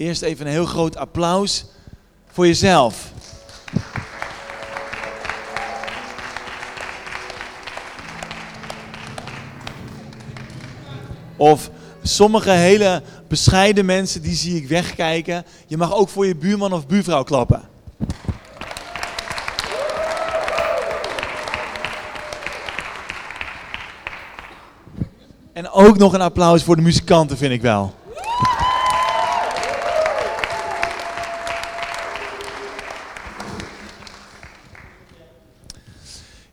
eerst even een heel groot applaus voor jezelf. Of sommige hele bescheiden mensen, die zie ik wegkijken. Je mag ook voor je buurman of buurvrouw klappen. En ook nog een applaus voor de muzikanten, vind ik wel.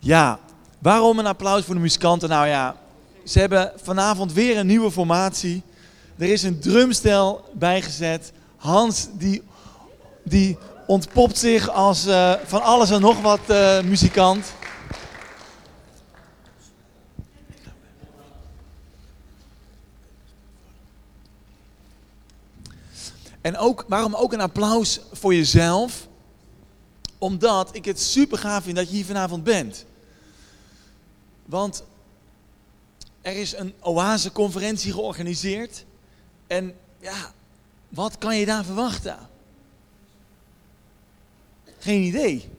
Ja, waarom een applaus voor de muzikanten? Nou ja, ze hebben vanavond weer een nieuwe formatie. Er is een drumstel bijgezet. Hans die, die ontpopt zich als uh, van alles en nog wat uh, muzikant. En ook, waarom ook een applaus voor jezelf? Omdat ik het super gaaf vind dat je hier vanavond bent. Want er is een oase-conferentie georganiseerd. En ja, wat kan je daar verwachten? Geen idee.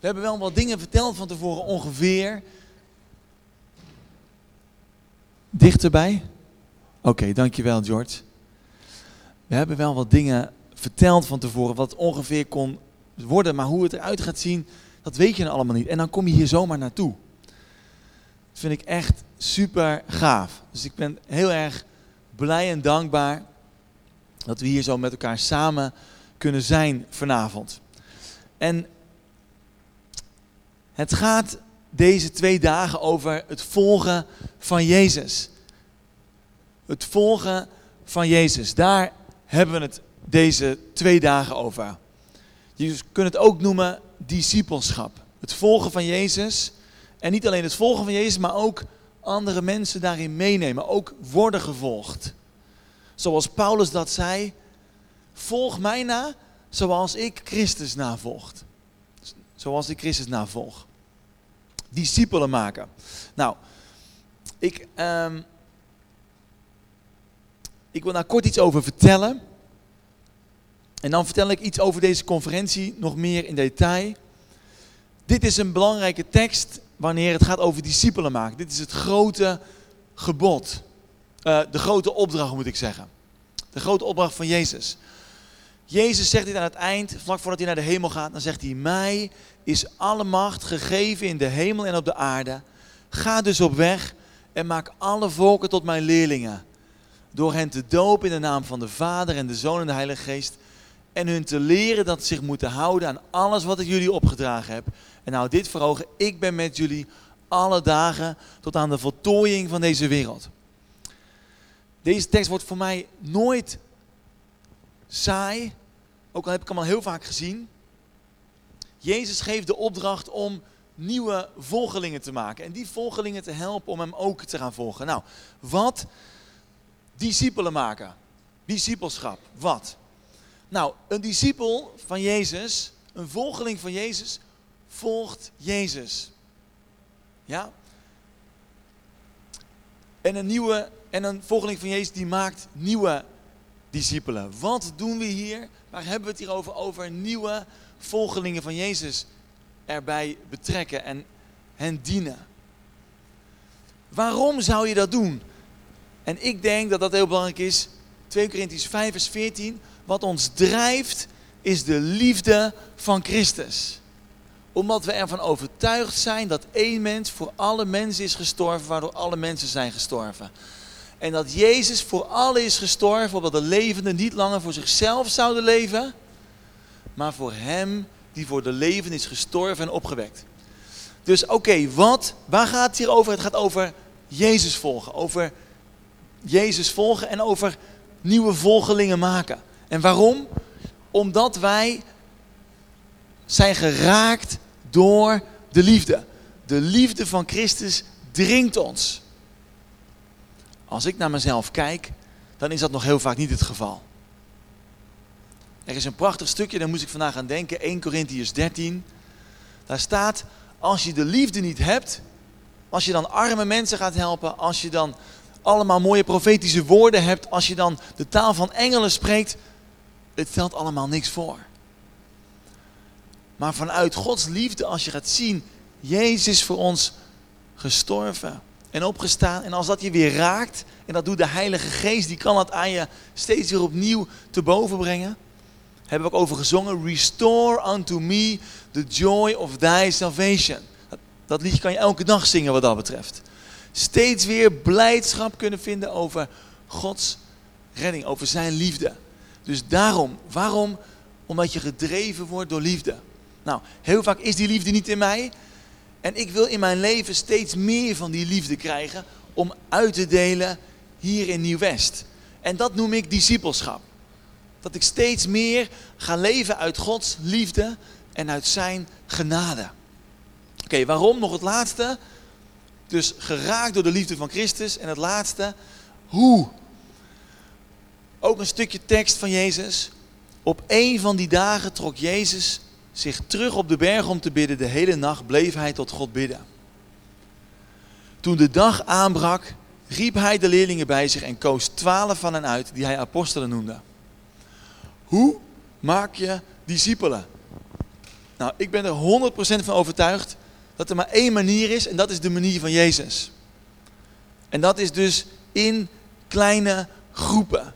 We hebben wel wat dingen verteld van tevoren ongeveer. Dichterbij? Oké, dankjewel George. We hebben wel wat dingen verteld van tevoren wat ongeveer kon worden, maar hoe het eruit gaat zien, dat weet je allemaal niet. En dan kom je hier zomaar naartoe. Vind ik echt super gaaf. Dus ik ben heel erg blij en dankbaar dat we hier zo met elkaar samen kunnen zijn vanavond. En het gaat deze twee dagen over het volgen van Jezus. Het volgen van Jezus. Daar hebben we het deze twee dagen over. Je kunt het ook noemen discipelschap. Het volgen van Jezus. En niet alleen het volgen van Jezus, maar ook andere mensen daarin meenemen. Ook worden gevolgd. Zoals Paulus dat zei. Volg mij na zoals ik Christus navolgt. Zoals ik Christus navolg. Discipelen maken. Nou, ik, um, ik wil daar kort iets over vertellen. En dan vertel ik iets over deze conferentie, nog meer in detail. Dit is een belangrijke tekst wanneer het gaat over discipelen maken. Dit is het grote gebod. Uh, de grote opdracht moet ik zeggen. De grote opdracht van Jezus. Jezus zegt dit aan het eind, vlak voordat hij naar de hemel gaat, dan zegt hij, mij is alle macht gegeven in de hemel en op de aarde. Ga dus op weg en maak alle volken tot mijn leerlingen. Door hen te dopen in de naam van de Vader en de Zoon en de Heilige Geest. En hun te leren dat ze zich moeten houden aan alles wat ik jullie opgedragen heb. En nou dit voor ogen, ik ben met jullie alle dagen tot aan de voltooiing van deze wereld. Deze tekst wordt voor mij nooit saai, ook al heb ik hem al heel vaak gezien. Jezus geeft de opdracht om nieuwe volgelingen te maken en die volgelingen te helpen om hem ook te gaan volgen. Nou, wat discipelen maken. Discipelschap. Wat? Nou, een discipel van Jezus, een volgeling van Jezus, volgt Jezus. Ja? En een nieuwe en een volgeling van Jezus die maakt nieuwe discipelen. Wat doen we hier? Waar hebben we het hier over? Over nieuwe volgelingen van Jezus erbij betrekken en hen dienen. Waarom zou je dat doen? En ik denk dat dat heel belangrijk is. 2 Corinthians 5 vers 14. Wat ons drijft is de liefde van Christus. Omdat we ervan overtuigd zijn dat één mens voor alle mensen is gestorven, waardoor alle mensen zijn gestorven. En dat Jezus voor allen is gestorven, opdat de levenden niet langer voor zichzelf zouden leven, maar voor Hem die voor de leven is gestorven en opgewekt. Dus oké, wat, waar gaat het hier over? Het gaat over Jezus volgen, over Jezus volgen en over nieuwe volgelingen maken. En waarom? Omdat wij zijn geraakt door de liefde. De liefde van Christus dringt ons. Als ik naar mezelf kijk, dan is dat nog heel vaak niet het geval. Er is een prachtig stukje, daar moest ik vandaag aan denken, 1 Corinthians 13. Daar staat, als je de liefde niet hebt, als je dan arme mensen gaat helpen, als je dan allemaal mooie profetische woorden hebt, als je dan de taal van engelen spreekt, het stelt allemaal niks voor. Maar vanuit Gods liefde, als je gaat zien, Jezus voor ons gestorven en opgestaan. En als dat je weer raakt, en dat doet de Heilige Geest, die kan dat aan je steeds weer opnieuw te boven brengen. Hebben we ook over gezongen. Restore unto me the joy of thy salvation. Dat, dat liedje kan je elke dag zingen wat dat betreft. Steeds weer blijdschap kunnen vinden over Gods redding, over zijn liefde. Dus daarom, waarom? Omdat je gedreven wordt door liefde. Nou, heel vaak is die liefde niet in mij. En ik wil in mijn leven steeds meer van die liefde krijgen om uit te delen hier in Nieuw-West. En dat noem ik discipelschap. Dat ik steeds meer ga leven uit Gods liefde en uit zijn genade. Oké, waarom? Nog het laatste. Dus geraakt door de liefde van Christus. En het laatste, hoe? Ook een stukje tekst van Jezus. Op een van die dagen trok Jezus zich terug op de berg om te bidden. De hele nacht bleef hij tot God bidden. Toen de dag aanbrak, riep hij de leerlingen bij zich en koos twaalf van hen uit, die hij apostelen noemde. Hoe maak je discipelen? Nou, ik ben er 100% van overtuigd dat er maar één manier is en dat is de manier van Jezus. En dat is dus in kleine groepen.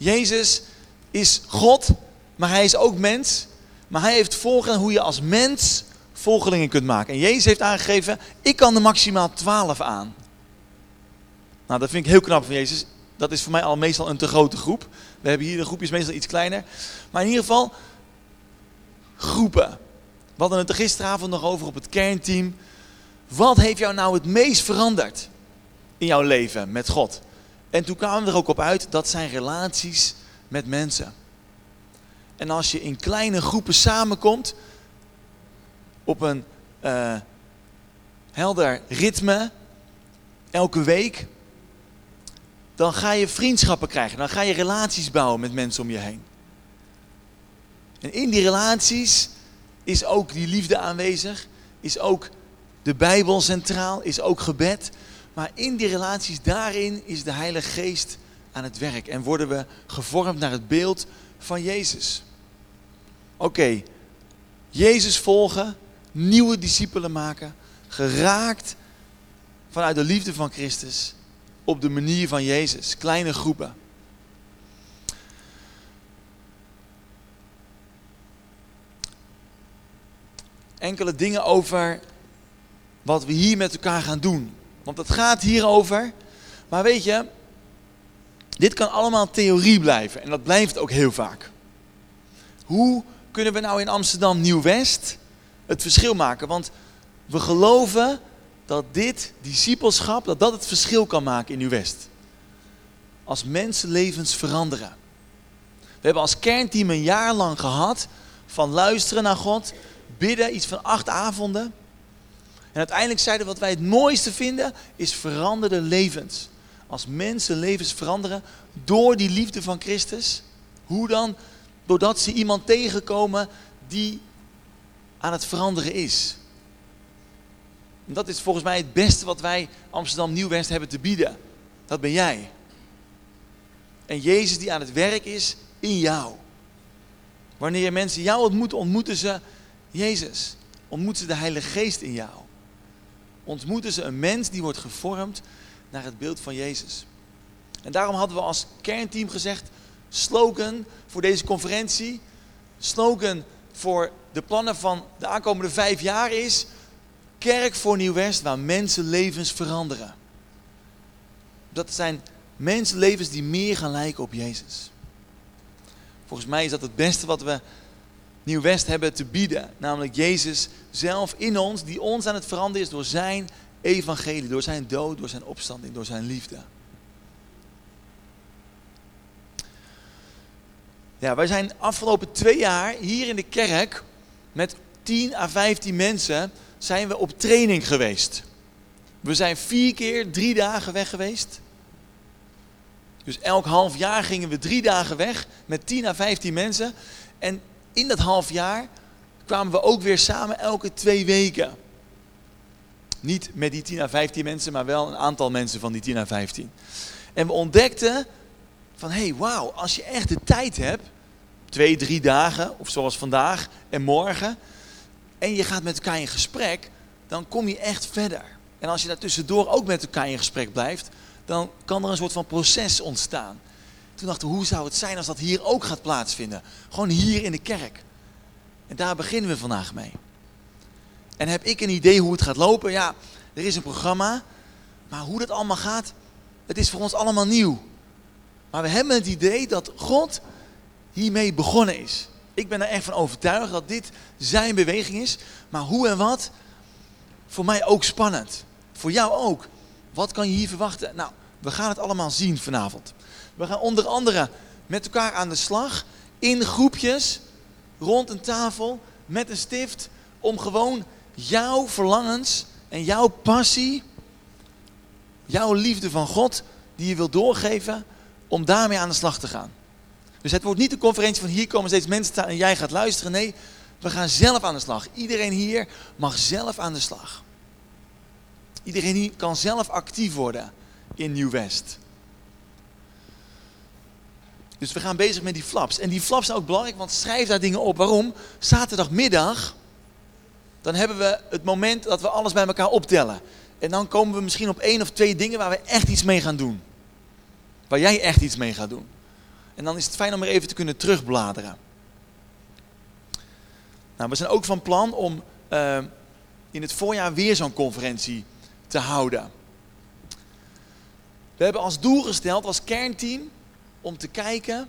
Jezus is God, maar hij is ook mens. Maar hij heeft volgen hoe je als mens volgelingen kunt maken. En Jezus heeft aangegeven, ik kan er maximaal 12 aan. Nou, dat vind ik heel knap van Jezus. Dat is voor mij al meestal een te grote groep. We hebben hier de groepjes meestal iets kleiner. Maar in ieder geval, groepen. We hadden het er gisteravond nog over op het kernteam. Wat heeft jou nou het meest veranderd in jouw leven met God? En toen kwamen we er ook op uit, dat zijn relaties met mensen. En als je in kleine groepen samenkomt, op een uh, helder ritme, elke week, dan ga je vriendschappen krijgen. Dan ga je relaties bouwen met mensen om je heen. En in die relaties is ook die liefde aanwezig, is ook de Bijbel centraal, is ook gebed. Maar in die relaties, daarin is de Heilige Geest aan het werk. En worden we gevormd naar het beeld van Jezus. Oké, Jezus volgen, nieuwe discipelen maken, geraakt vanuit de liefde van Christus op de manier van Jezus, kleine groepen. Enkele dingen over wat we hier met elkaar gaan doen. Want het gaat hierover. Maar weet je, dit kan allemaal theorie blijven. En dat blijft ook heel vaak. Hoe kunnen we nou in Amsterdam Nieuw-West het verschil maken? Want we geloven dat dit discipelschap, dat dat het verschil kan maken in Nieuw-West. Als mensenlevens veranderen. We hebben als kernteam een jaar lang gehad van luisteren naar God, bidden, iets van acht avonden. En uiteindelijk zeiden wat wij het mooiste vinden, is veranderde levens. Als mensen levens veranderen door die liefde van Christus. Hoe dan? Doordat ze iemand tegenkomen die aan het veranderen is. En dat is volgens mij het beste wat wij Amsterdam Nieuw-West hebben te bieden. Dat ben jij. En Jezus die aan het werk is in jou. Wanneer mensen jou ontmoeten, ontmoeten ze Jezus. Ontmoeten ze de Heilige Geest in jou. Ontmoeten ze een mens die wordt gevormd naar het beeld van Jezus. En daarom hadden we als kernteam gezegd, slogan voor deze conferentie, slogan voor de plannen van de aankomende vijf jaar is, kerk voor Nieuw-West waar mensenlevens veranderen. Dat zijn mensenlevens die meer gaan lijken op Jezus. Volgens mij is dat het beste wat we Nieuw-West hebben te bieden. Namelijk Jezus zelf in ons, die ons aan het veranderen is door zijn evangelie, door zijn dood, door zijn opstanding, door zijn liefde. Ja, wij zijn afgelopen twee jaar hier in de kerk met 10 à 15 mensen zijn we op training geweest. We zijn vier keer drie dagen weg geweest. Dus elk half jaar gingen we drie dagen weg met 10 à 15 mensen. En in dat half jaar kwamen we ook weer samen elke twee weken. Niet met die 10 à 15 mensen, maar wel een aantal mensen van die 10 à 15. En we ontdekten van, hé, hey, wauw, als je echt de tijd hebt, twee, drie dagen, of zoals vandaag en morgen, en je gaat met elkaar in gesprek, dan kom je echt verder. En als je daartussendoor ook met elkaar in gesprek blijft, dan kan er een soort van proces ontstaan. Toen dachten we, hoe zou het zijn als dat hier ook gaat plaatsvinden? Gewoon hier in de kerk. En daar beginnen we vandaag mee. En heb ik een idee hoe het gaat lopen? Ja, er is een programma, maar hoe dat allemaal gaat, het is voor ons allemaal nieuw. Maar we hebben het idee dat God hiermee begonnen is. Ik ben er echt van overtuigd dat dit zijn beweging is. Maar hoe en wat, voor mij ook spannend. Voor jou ook. Wat kan je hier verwachten? Nou, we gaan het allemaal zien vanavond. We gaan onder andere met elkaar aan de slag. In groepjes, rond een tafel, met een stift. Om gewoon jouw verlangens en jouw passie, jouw liefde van God, die je wilt doorgeven, om daarmee aan de slag te gaan. Dus het wordt niet de conferentie van hier komen steeds mensen staan en jij gaat luisteren. Nee, we gaan zelf aan de slag. Iedereen hier mag zelf aan de slag. Iedereen hier kan zelf actief worden in Nieuw-West. Dus we gaan bezig met die flaps. En die flaps zijn ook belangrijk, want schrijf daar dingen op. Waarom? Zaterdagmiddag, dan hebben we het moment dat we alles bij elkaar optellen. En dan komen we misschien op één of twee dingen waar we echt iets mee gaan doen. Waar jij echt iets mee gaat doen. En dan is het fijn om er even te kunnen terugbladeren. Nou, we zijn ook van plan om uh, in het voorjaar weer zo'n conferentie te houden. We hebben als doel gesteld, als kernteam, om te kijken,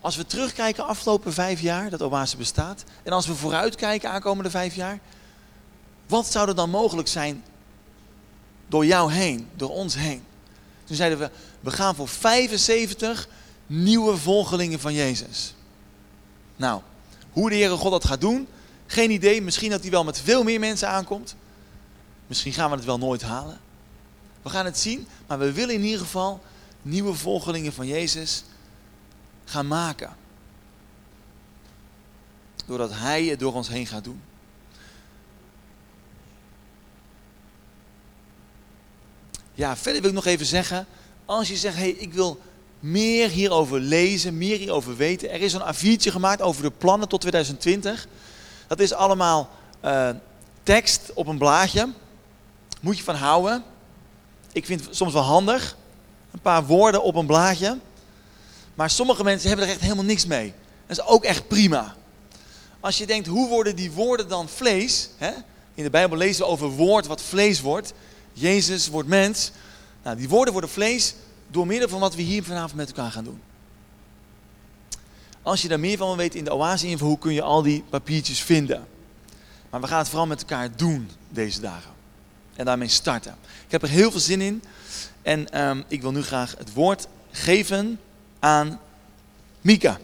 als we terugkijken afgelopen vijf jaar dat Oase bestaat, en als we vooruitkijken aankomende vijf jaar, wat zou er dan mogelijk zijn door jou heen, door ons heen? Toen zeiden we, we gaan voor 75 nieuwe volgelingen van Jezus. Nou, hoe de Heere God dat gaat doen, geen idee. Misschien dat hij wel met veel meer mensen aankomt. Misschien gaan we het wel nooit halen. We gaan het zien, maar we willen in ieder geval nieuwe volgelingen van Jezus gaan maken. Doordat Hij het door ons heen gaat doen. Ja, verder wil ik nog even zeggen, als je zegt, hé, hey, ik wil meer hierover lezen, meer hierover weten. Er is een A4'tje gemaakt over de plannen tot 2020. Dat is allemaal uh, tekst op een blaadje. Moet je van houden. Ik vind het soms wel handig. Een paar woorden op een blaadje. Maar sommige mensen hebben er echt helemaal niks mee. Dat is ook echt prima. Als je denkt, hoe worden die woorden dan vlees? Hè? In de Bijbel lezen we over woord wat vlees wordt. Jezus wordt mens. Nou, die woorden worden vlees door middel van wat we hier vanavond met elkaar gaan doen. Als je daar meer van wil weten in de oase info, hoe kun je al die papiertjes vinden. Maar we gaan het vooral met elkaar doen deze dagen. En daarmee starten. Ik heb er heel veel zin in. En um, ik wil nu graag het woord geven aan Mika.